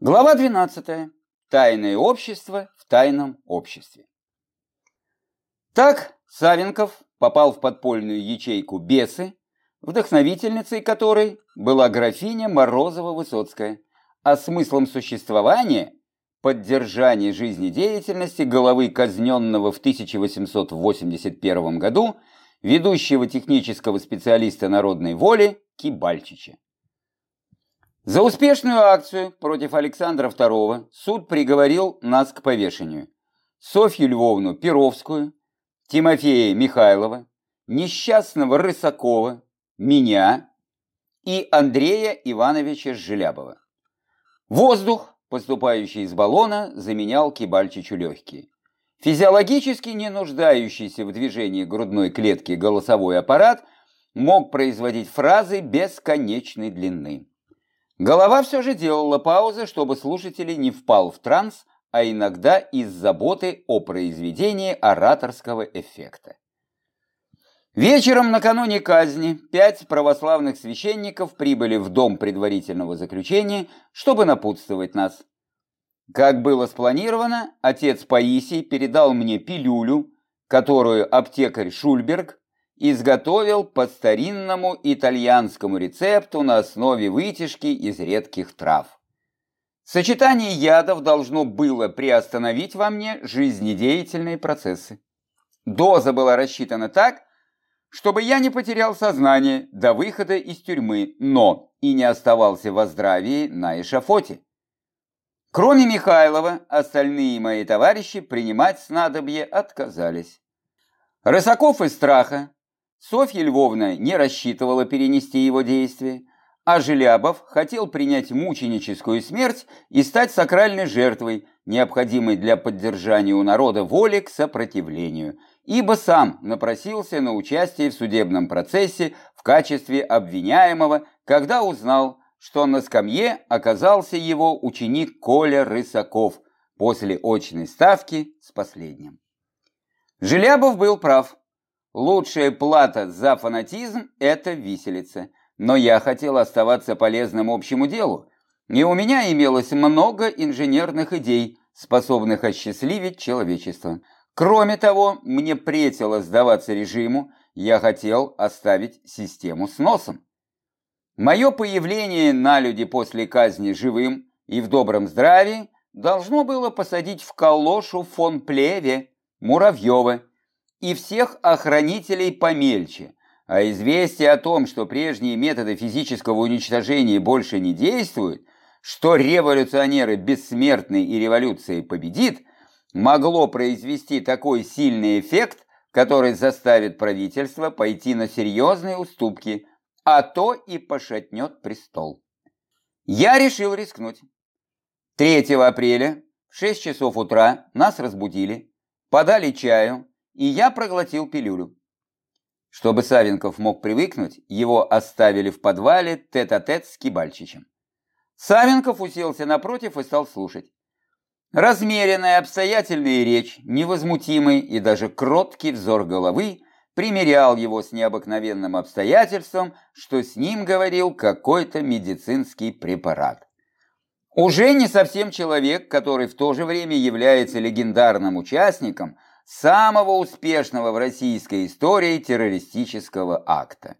Глава 12. Тайное общество в тайном обществе. Так Савенков попал в подпольную ячейку «Бесы», вдохновительницей которой была графиня Морозова-Высоцкая, а смыслом существования – поддержание жизнедеятельности головы казненного в 1881 году ведущего технического специалиста народной воли Кибальчича. За успешную акцию против Александра II суд приговорил нас к повешению. Софью Львовну Перовскую, Тимофея Михайлова, несчастного Рысакова, меня и Андрея Ивановича Желябова. Воздух, поступающий из баллона, заменял Кибальчичу легкие. Физиологически не нуждающийся в движении грудной клетки голосовой аппарат мог производить фразы бесконечной длины. Голова все же делала паузы, чтобы слушатель не впал в транс, а иногда из заботы о произведении ораторского эффекта. Вечером накануне казни пять православных священников прибыли в дом предварительного заключения, чтобы напутствовать нас. Как было спланировано, отец Паисий передал мне пилюлю, которую аптекарь Шульберг изготовил по старинному итальянскому рецепту на основе вытяжки из редких трав. Сочетание ядов должно было приостановить во мне жизнедеятельные процессы. Доза была рассчитана так, чтобы я не потерял сознание до выхода из тюрьмы, но и не оставался во здравии на эшафоте. Кроме Михайлова, остальные мои товарищи принимать снадобье отказались. Рысаков из страха Софья Львовна не рассчитывала перенести его действие, а Желябов хотел принять мученическую смерть и стать сакральной жертвой, необходимой для поддержания у народа воли к сопротивлению, ибо сам напросился на участие в судебном процессе в качестве обвиняемого, когда узнал, что на скамье оказался его ученик Коля Рысаков после очной ставки с последним. Желябов был прав. Лучшая плата за фанатизм – это виселица. Но я хотел оставаться полезным общему делу, и у меня имелось много инженерных идей, способных осчастливить человечество. Кроме того, мне претило сдаваться режиму, я хотел оставить систему с носом. Мое появление на люди после казни живым и в добром здравии должно было посадить в калошу фон Плеве, Муравьева, и всех охранителей помельче, а известие о том, что прежние методы физического уничтожения больше не действуют, что революционеры бессмертны и революция победит, могло произвести такой сильный эффект, который заставит правительство пойти на серьезные уступки, а то и пошатнет престол. Я решил рискнуть. 3 апреля в 6 часов утра нас разбудили, подали чаю, и я проглотил пилюлю. Чтобы Савенков мог привыкнуть, его оставили в подвале тет-а-тет -тет с Кибальчичем. Савенков уселся напротив и стал слушать. Размеренная обстоятельная речь, невозмутимый и даже кроткий взор головы примерял его с необыкновенным обстоятельством, что с ним говорил какой-то медицинский препарат. Уже не совсем человек, который в то же время является легендарным участником – самого успешного в российской истории террористического акта.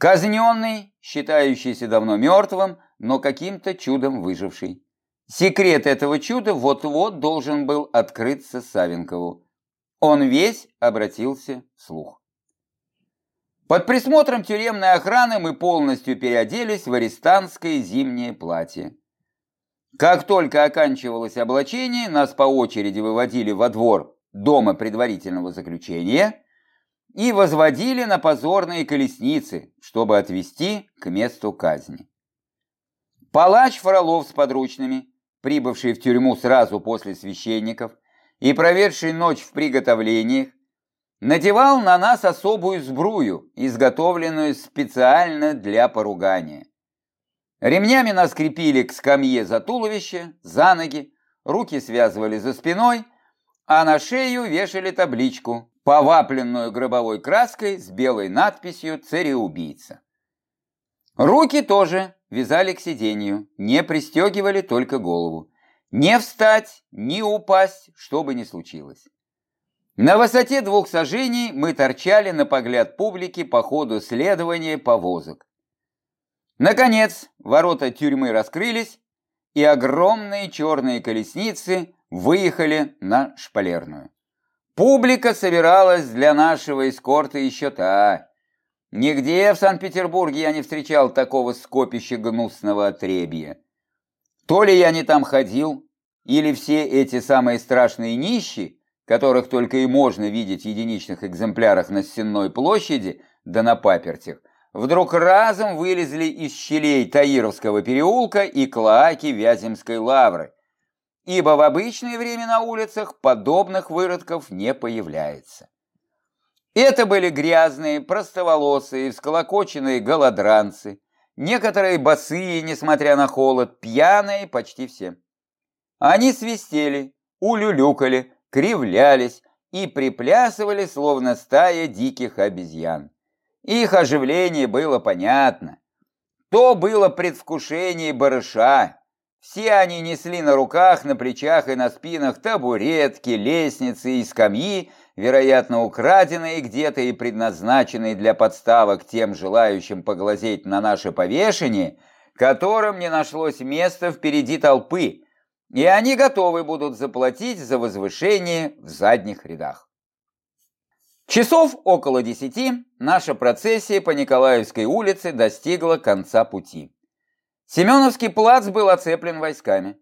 Казненный, считающийся давно мертвым, но каким-то чудом выживший. Секрет этого чуда вот-вот должен был открыться Савенкову. Он весь обратился вслух. Под присмотром тюремной охраны мы полностью переоделись в арестантское зимнее платье. Как только оканчивалось облачение, нас по очереди выводили во двор дома предварительного заключения и возводили на позорные колесницы, чтобы отвезти к месту казни. Палач Фролов с подручными, прибывший в тюрьму сразу после священников и проведший ночь в приготовлениях, надевал на нас особую сбрую, изготовленную специально для поругания. Ремнями нас крепили к скамье за туловище, за ноги, руки связывали за спиной – а на шею вешали табличку, повапленную гробовой краской с белой надписью «Цареубийца». Руки тоже вязали к сиденью, не пристегивали только голову. Не встать, не упасть, что бы ни случилось. На высоте двух сажений мы торчали на погляд публики по ходу следования повозок. Наконец, ворота тюрьмы раскрылись, и огромные черные колесницы выехали на шпалерную. Публика собиралась для нашего эскорта еще та. Нигде в Санкт-Петербурге я не встречал такого скопища гнусного отребья. То ли я не там ходил, или все эти самые страшные нищие, которых только и можно видеть в единичных экземплярах на Сенной площади, да на папертях, вдруг разом вылезли из щелей Таировского переулка и клоаки Вяземской лавры, ибо в обычное время на улицах подобных выродков не появляется. Это были грязные, простоволосые, всколокоченные голодранцы, некоторые босые, несмотря на холод, пьяные почти все. Они свистели, улюлюкали, кривлялись и приплясывали, словно стая диких обезьян. Их оживление было понятно. То было предвкушение барыша. Все они несли на руках, на плечах и на спинах табуретки, лестницы и скамьи, вероятно, украденные где-то и предназначенные для подставок тем желающим поглазеть на наше повешение, которым не нашлось места впереди толпы, и они готовы будут заплатить за возвышение в задних рядах. Часов около десяти наша процессия по Николаевской улице достигла конца пути. Семеновский плац был оцеплен войсками.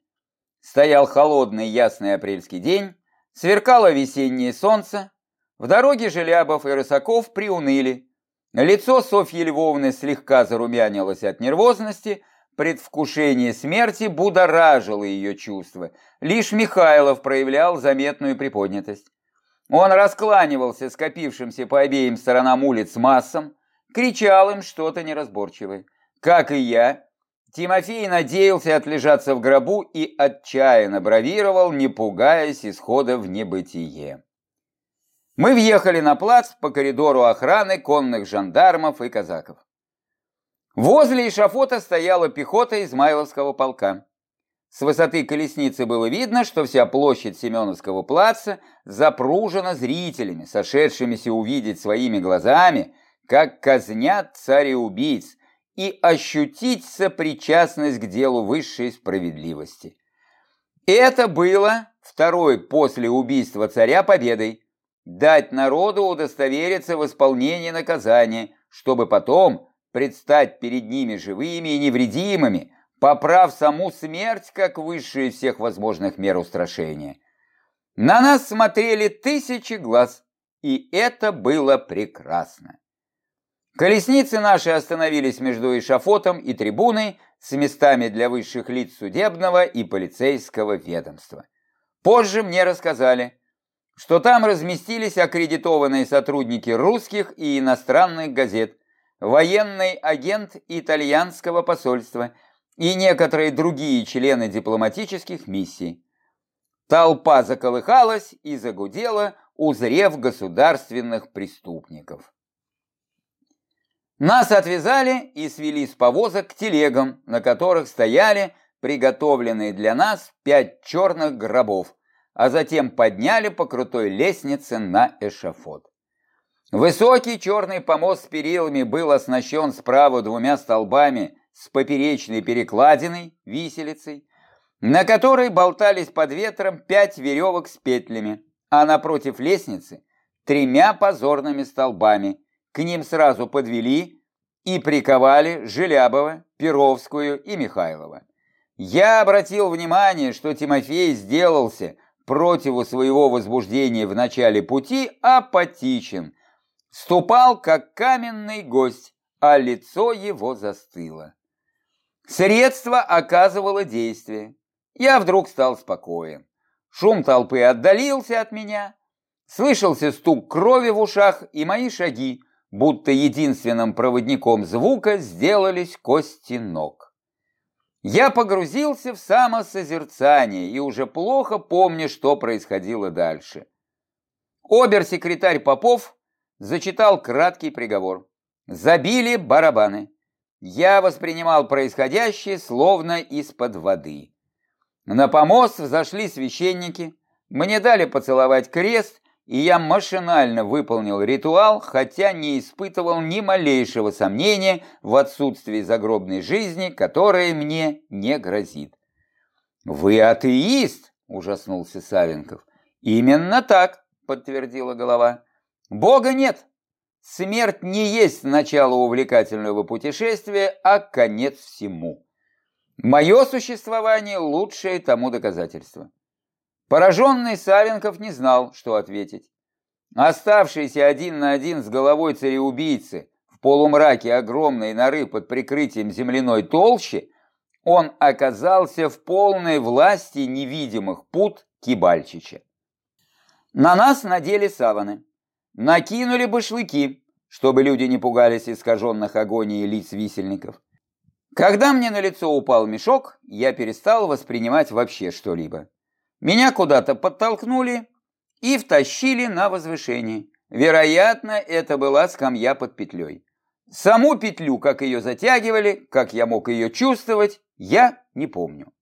Стоял холодный ясный апрельский день, сверкало весеннее солнце, в дороге Желябов и Рысаков приуныли. Лицо Софьи Львовны слегка зарумянилось от нервозности – Предвкушение смерти будоражило ее чувства. Лишь Михайлов проявлял заметную приподнятость. Он раскланивался скопившимся по обеим сторонам улиц массам, кричал им что-то неразборчивое. Как и я, Тимофей надеялся отлежаться в гробу и отчаянно бравировал, не пугаясь исхода в небытие. Мы въехали на плац по коридору охраны конных жандармов и казаков. Возле эшафота стояла пехота Измайловского полка. С высоты колесницы было видно, что вся площадь Семеновского плаца запружена зрителями, сошедшимися увидеть своими глазами, как казнят цареубийц, и ощутить сопричастность к делу высшей справедливости. Это было второй после убийства царя победой – дать народу удостовериться в исполнении наказания, чтобы потом предстать перед ними живыми и невредимыми, поправ саму смерть как высшую всех возможных мер устрашения. На нас смотрели тысячи глаз, и это было прекрасно. Колесницы наши остановились между эшафотом и трибуной с местами для высших лиц судебного и полицейского ведомства. Позже мне рассказали, что там разместились аккредитованные сотрудники русских и иностранных газет, военный агент итальянского посольства и некоторые другие члены дипломатических миссий. Толпа заколыхалась и загудела, узрев государственных преступников. Нас отвязали и свели с повозок к телегам, на которых стояли приготовленные для нас пять черных гробов, а затем подняли по крутой лестнице на эшафот. Высокий черный помост с перилами был оснащен справа двумя столбами с поперечной перекладиной, виселицей, на которой болтались под ветром пять веревок с петлями, а напротив лестницы тремя позорными столбами. К ним сразу подвели и приковали Желябова, Перовскую и Михайлова. Я обратил внимание, что Тимофей сделался против своего возбуждения в начале пути апатичен – ступал, как каменный гость, а лицо его застыло. Средство оказывало действие. Я вдруг стал спокоен. Шум толпы отдалился от меня, слышался стук крови в ушах, и мои шаги, будто единственным проводником звука, сделались кости ног. Я погрузился в самосозерцание и уже плохо помню, что происходило дальше. Обер-секретарь Попов зачитал краткий приговор. Забили барабаны. я воспринимал происходящее словно из-под воды. На помост взошли священники, мне дали поцеловать крест, и я машинально выполнил ритуал, хотя не испытывал ни малейшего сомнения в отсутствии загробной жизни, которая мне не грозит. «Вы атеист?» – ужаснулся Савенков. «Именно так», – подтвердила голова. «Бога нет. Смерть не есть начало увлекательного путешествия, а конец всему. Мое существование – лучшее тому доказательство». Пораженный Савенков не знал, что ответить. Оставшийся один на один с головой цареубийцы в полумраке огромной норы под прикрытием земляной толщи, он оказался в полной власти невидимых пут Кибальчича. На нас надели саваны, накинули башлыки, чтобы люди не пугались искаженных агонией лиц висельников. Когда мне на лицо упал мешок, я перестал воспринимать вообще что-либо. Меня куда-то подтолкнули и втащили на возвышение. Вероятно, это была скамья под петлей. Саму петлю, как ее затягивали, как я мог ее чувствовать, я не помню.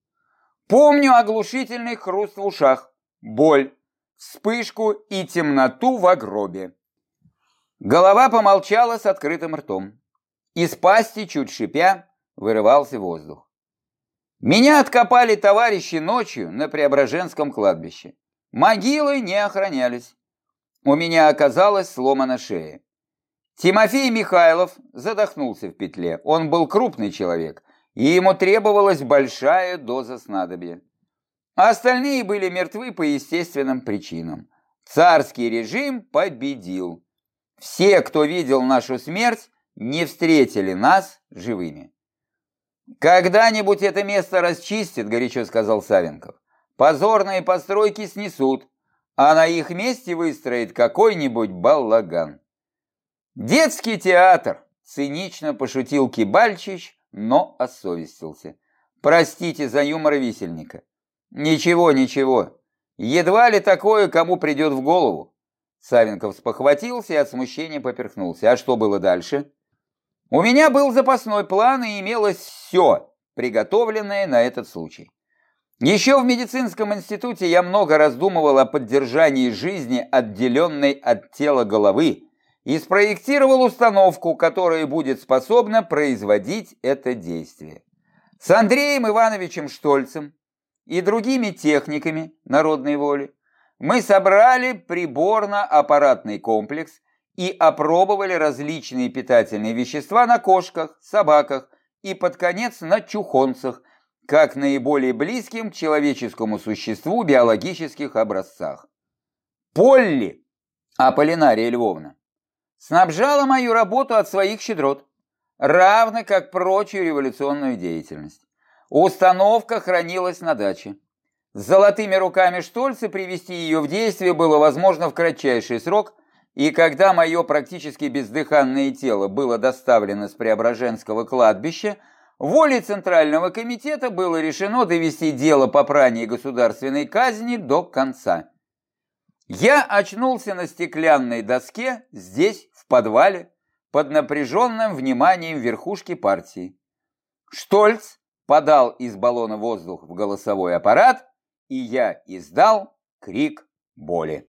Помню оглушительный хруст в ушах, боль, вспышку и темноту в гробе. Голова помолчала с открытым ртом. Из пасти, чуть шипя, вырывался воздух. Меня откопали товарищи ночью на Преображенском кладбище. Могилы не охранялись. У меня оказалась сломана шея. Тимофей Михайлов задохнулся в петле. Он был крупный человек, и ему требовалась большая доза снадобья. Остальные были мертвы по естественным причинам. Царский режим победил. Все, кто видел нашу смерть, не встретили нас живыми. «Когда-нибудь это место расчистят», — горячо сказал Савенков. «Позорные постройки снесут, а на их месте выстроит какой-нибудь баллаган». «Детский театр», — цинично пошутил Кибальчич, но осовестился. «Простите за юмор висельника». «Ничего, ничего. Едва ли такое кому придет в голову». Савенков спохватился и от смущения поперхнулся. «А что было дальше?» У меня был запасной план и имелось все, приготовленное на этот случай. Еще в медицинском институте я много раздумывал о поддержании жизни, отделенной от тела головы, и спроектировал установку, которая будет способна производить это действие. С Андреем Ивановичем Штольцем и другими техниками народной воли мы собрали приборно-аппаратный комплекс, и опробовали различные питательные вещества на кошках, собаках и под конец на чухонцах, как наиболее близким к человеческому существу биологических образцах. Полли, Аполлинария Львовна, снабжала мою работу от своих щедрот, равно как прочую революционную деятельность. Установка хранилась на даче. С золотыми руками Штольца привести ее в действие было возможно в кратчайший срок – и когда мое практически бездыханное тело было доставлено с Преображенского кладбища, волей Центрального комитета было решено довести дело по прании государственной казни до конца. Я очнулся на стеклянной доске здесь, в подвале, под напряженным вниманием верхушки партии. Штольц подал из баллона воздух в голосовой аппарат, и я издал крик боли.